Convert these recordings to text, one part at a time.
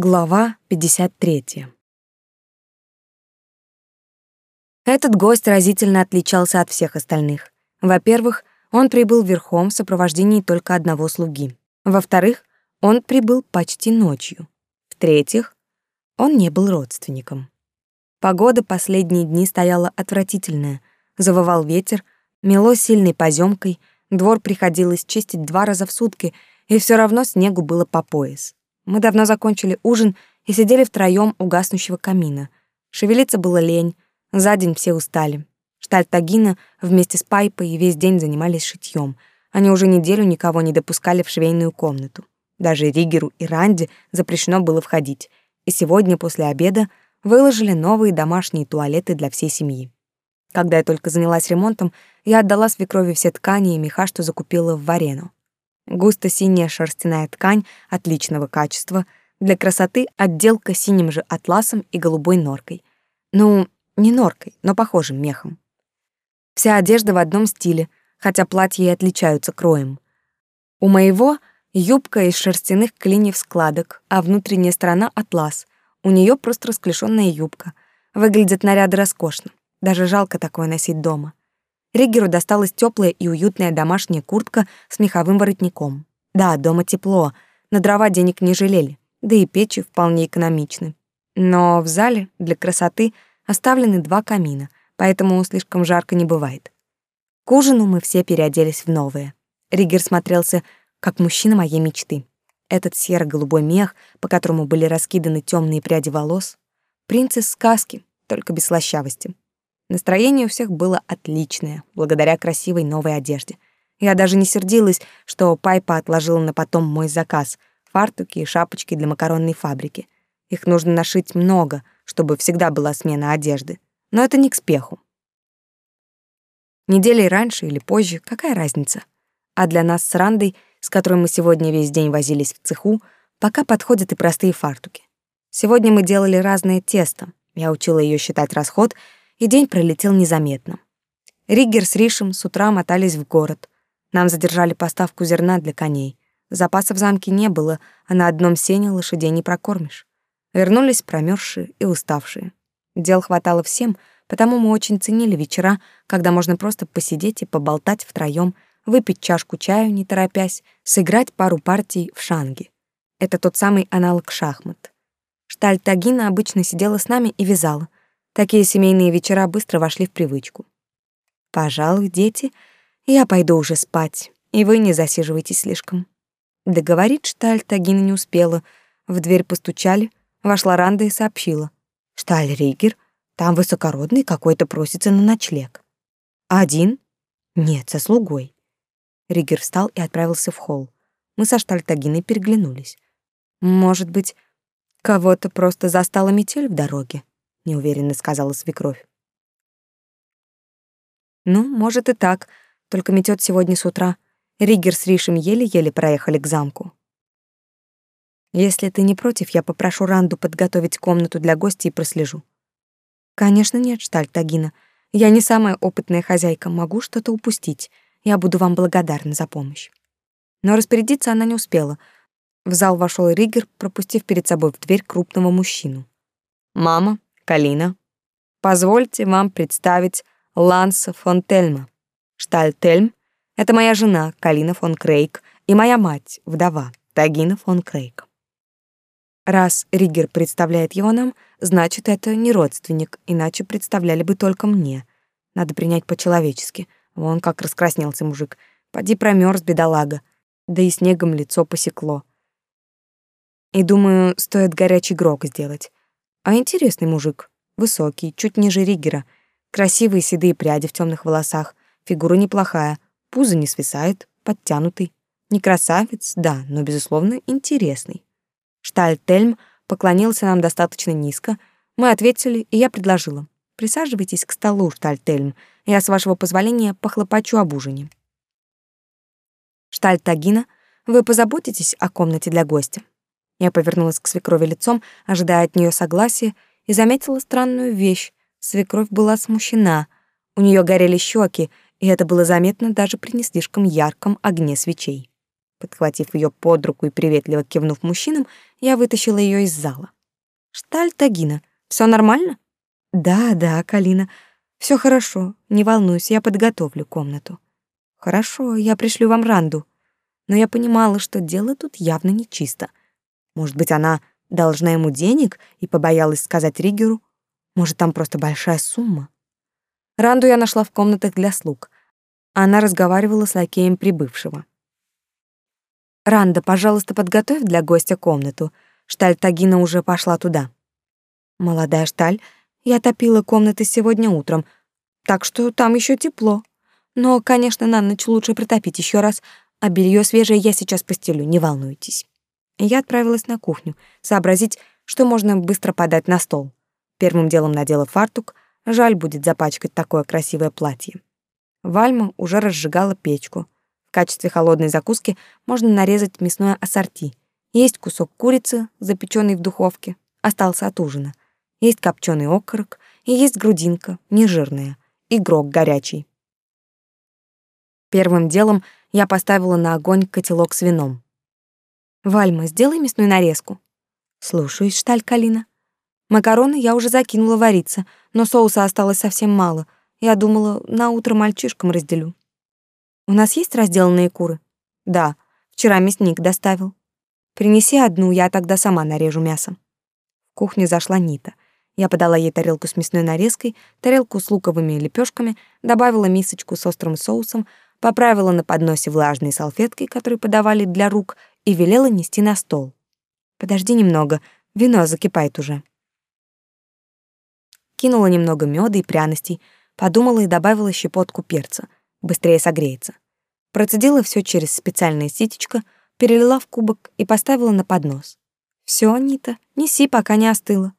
Глава 53. Этот гость разительно отличался от всех остальных. Во-первых, он прибыл верхом в сопровождении только одного слуги. Во-вторых, он прибыл почти ночью. В-третьих, он не был родственником. Погода последние дни стояла отвратительная. Завывал ветер, мело сильной поземкой, двор приходилось чистить два раза в сутки, и все равно снегу было по пояс. Мы давно закончили ужин и сидели втроем у гаснущего камина. Шевелиться было лень, за день все устали. Штальтагина вместе с Пайпой весь день занимались шитьем. Они уже неделю никого не допускали в швейную комнату. Даже Ригеру и Ранди запрещено было входить. И сегодня после обеда выложили новые домашние туалеты для всей семьи. Когда я только занялась ремонтом, я отдала свекрови все ткани и меха, что закупила в Варену. Густо-синяя шерстяная ткань отличного качества, для красоты отделка синим же атласом и голубой норкой. Ну, не норкой, но похожим мехом. Вся одежда в одном стиле, хотя платья и отличаются кроем. У моего юбка из шерстяных клиньев складок, а внутренняя сторона — атлас. У нее просто расклешенная юбка. Выглядят наряды роскошно. Даже жалко такое носить дома. Ригеру досталась теплая и уютная домашняя куртка с меховым воротником. Да, дома тепло, на дрова денег не жалели, да и печи вполне экономичны. Но в зале для красоты оставлены два камина, поэтому слишком жарко не бывает. К ужину мы все переоделись в новое. Ригер смотрелся как мужчина моей мечты. Этот серо-голубой мех, по которому были раскиданы темные пряди волос, принц из сказки, только без слащавости. Настроение у всех было отличное, благодаря красивой новой одежде. Я даже не сердилась, что Пайпа отложила на потом мой заказ — фартуки и шапочки для макаронной фабрики. Их нужно нашить много, чтобы всегда была смена одежды. Но это не к спеху. Недели раньше или позже, какая разница? А для нас с Рандой, с которой мы сегодня весь день возились в цеху, пока подходят и простые фартуки. Сегодня мы делали разное тесто. Я учила ее считать расход — и день пролетел незаметно. Риггер с Ришем с утра мотались в город. Нам задержали поставку зерна для коней. Запасов в замке не было, а на одном сене лошадей не прокормишь. Вернулись промерзшие и уставшие. Дел хватало всем, потому мы очень ценили вечера, когда можно просто посидеть и поболтать втроем, выпить чашку чаю, не торопясь, сыграть пару партий в шанги. Это тот самый аналог шахмат. Штальтагина обычно сидела с нами и вязала — Такие семейные вечера быстро вошли в привычку. Пожалуй, дети, я пойду уже спать, и вы не засиживайтесь слишком. Договорить Шталь Тагина не успела. В дверь постучали, вошла Ранда и сообщила. «Шталь Ригер, там высокородный какой-то просится на ночлег». «Один?» «Нет, со слугой». Ригер встал и отправился в холл. Мы со Штальтагиной переглянулись. «Может быть, кого-то просто застала метель в дороге?» Неуверенно сказала свекровь. Ну, может и так, только метет сегодня с утра. Ригер с Ришем еле-еле проехали к замку. Если ты не против, я попрошу Ранду подготовить комнату для гостей и прослежу. Конечно, нет, Штальтагина. Я не самая опытная хозяйка, могу что-то упустить. Я буду вам благодарна за помощь. Но распорядиться она не успела. В зал вошел Ригер, пропустив перед собой в дверь крупного мужчину. «Мама, Калина, позвольте вам представить Ланса фон Тельма. Штальтельм — это моя жена Калина фон Крейг и моя мать, вдова Тагина фон Крейг. Раз Ригер представляет его нам, значит, это не родственник, иначе представляли бы только мне. Надо принять по-человечески. Вон как раскраснелся мужик. Поди промерз, бедолага. Да и снегом лицо посекло. И думаю, стоит горячий грок сделать. А интересный мужик, высокий, чуть ниже Ригера, красивые седые пряди в темных волосах, фигура неплохая, пузо не свисает, подтянутый. Не красавец, да, но, безусловно, интересный. Штальтельм поклонился нам достаточно низко. Мы ответили, и я предложила. «Присаживайтесь к столу, Штальтельм. Я, с вашего позволения, похлопочу об ужине». Штальтагина, вы позаботитесь о комнате для гостя? Я повернулась к свекрови лицом, ожидая от нее согласия, и заметила странную вещь. Свекровь была смущена. У нее горели щеки, и это было заметно даже при не слишком ярком огне свечей. Подхватив ее под руку и приветливо кивнув мужчинам, я вытащила ее из зала. «Шталь Тагина, все нормально?» «Да, да, Калина, все хорошо, не волнуйся, я подготовлю комнату». «Хорошо, я пришлю вам Ранду». Но я понимала, что дело тут явно нечисто. Может быть, она должна ему денег и побоялась сказать Ригеру? Может, там просто большая сумма? Ранду я нашла в комнатах для слуг. Она разговаривала с лакеем прибывшего. «Ранда, пожалуйста, подготовь для гостя комнату. Шталь Тагина уже пошла туда». «Молодая Шталь, я топила комнаты сегодня утром, так что там еще тепло. Но, конечно, на ночь лучше протопить еще раз, а белье свежее я сейчас постелю, не волнуйтесь». Я отправилась на кухню, сообразить, что можно быстро подать на стол. Первым делом надела фартук, жаль будет запачкать такое красивое платье. Вальма уже разжигала печку. В качестве холодной закуски можно нарезать мясное ассорти. Есть кусок курицы, запеченный в духовке, остался от ужина. Есть копченый окорок и есть грудинка, нежирная, и грок горячий. Первым делом я поставила на огонь котелок с вином. «Вальма, сделай мясную нарезку». «Слушаюсь, шталь Калина». Макароны я уже закинула вариться, но соуса осталось совсем мало. Я думала, на утро мальчишкам разделю. У нас есть разделанные куры? Да, вчера мясник доставил. Принеси одну, я тогда сама нарежу мясо. В кухню зашла Нита. Я подала ей тарелку с мясной нарезкой, тарелку с луковыми лепешками, добавила мисочку с острым соусом, поправила на подносе влажные салфетки, которые подавали для рук, и велела нести на стол. Подожди немного, вино закипает уже кинула немного меда и пряностей, подумала и добавила щепотку перца. Быстрее согреется. Процедила все через специальное ситечко, перелила в кубок и поставила на поднос. Все, Анита, неси, пока не остыло.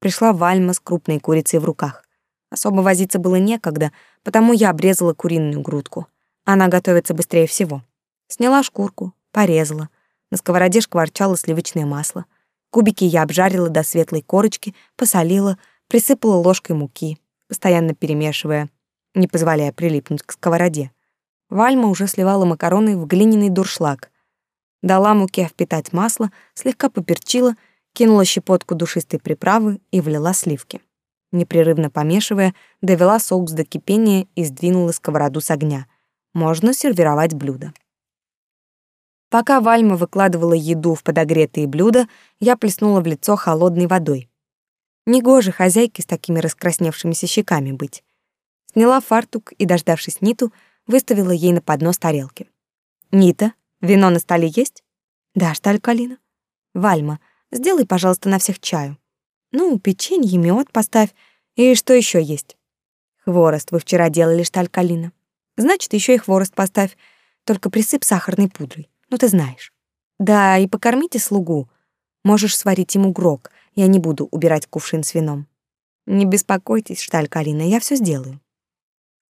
Пришла Вальма с крупной курицей в руках. Особо возиться было некогда, потому я обрезала куриную грудку. Она готовится быстрее всего. Сняла шкурку, порезала. На сковороде шкварчало сливочное масло. Кубики я обжарила до светлой корочки, посолила — присыпала ложкой муки, постоянно перемешивая, не позволяя прилипнуть к сковороде. Вальма уже сливала макароны в глиняный дуршлаг. Дала муке впитать масло, слегка поперчила, кинула щепотку душистой приправы и влила сливки. Непрерывно помешивая, довела соус до кипения и сдвинула сковороду с огня. Можно сервировать блюдо. Пока Вальма выкладывала еду в подогретые блюда, я плеснула в лицо холодной водой. Негоже хозяйке с такими раскрасневшимися щеками быть. Сняла фартук и, дождавшись Ниту, выставила ей на поднос тарелки. «Нита, вино на столе есть?» «Да, шталь Калина». «Вальма, сделай, пожалуйста, на всех чаю. Ну, печенье, мед поставь. И что еще есть?» «Хворост вы вчера делали, шталь Калина. Значит, еще и хворост поставь. Только присыпь сахарной пудрой. Ну, ты знаешь. Да, и покормите слугу. Можешь сварить ему грок — я не буду убирать кувшин с вином. Не беспокойтесь, Шталь Карина, я все сделаю.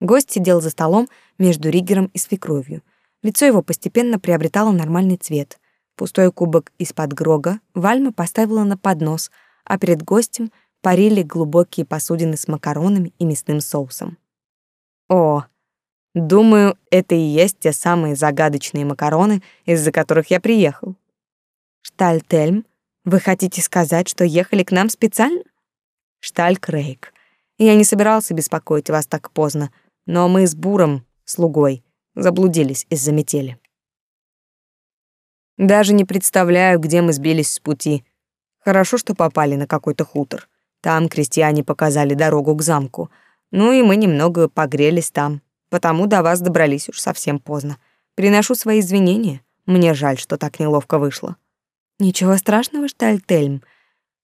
Гость сидел за столом между Ригером и свекровью. Лицо его постепенно приобретало нормальный цвет. Пустой кубок из-под грога Вальма поставила на поднос, а перед гостем парили глубокие посудины с макаронами и мясным соусом. О, думаю, это и есть те самые загадочные макароны, из-за которых я приехал. Штальтельм вы хотите сказать, что ехали к нам специально? Шталь Крейг. Я не собирался беспокоить вас так поздно, но мы с Буром, слугой, заблудились из-за метели. Даже не представляю, где мы сбились с пути. Хорошо, что попали на какой-то хутор. Там крестьяне показали дорогу к замку. Ну и мы немного погрелись там, потому до вас добрались уж совсем поздно. Приношу свои извинения. Мне жаль, что так неловко вышло. Ничего страшного, Штальтельм.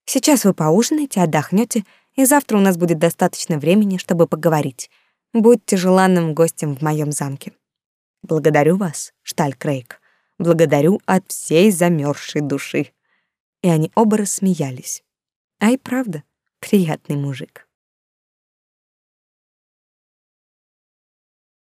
Сейчас вы поужинаете, отдохнете, и завтра у нас будет достаточно времени, чтобы поговорить. Будьте желанным гостем в моем замке. Благодарю вас, Шталькрейг. Благодарю от всей замерзшей души. И они оба рассмеялись. Ай, правда, приятный мужик.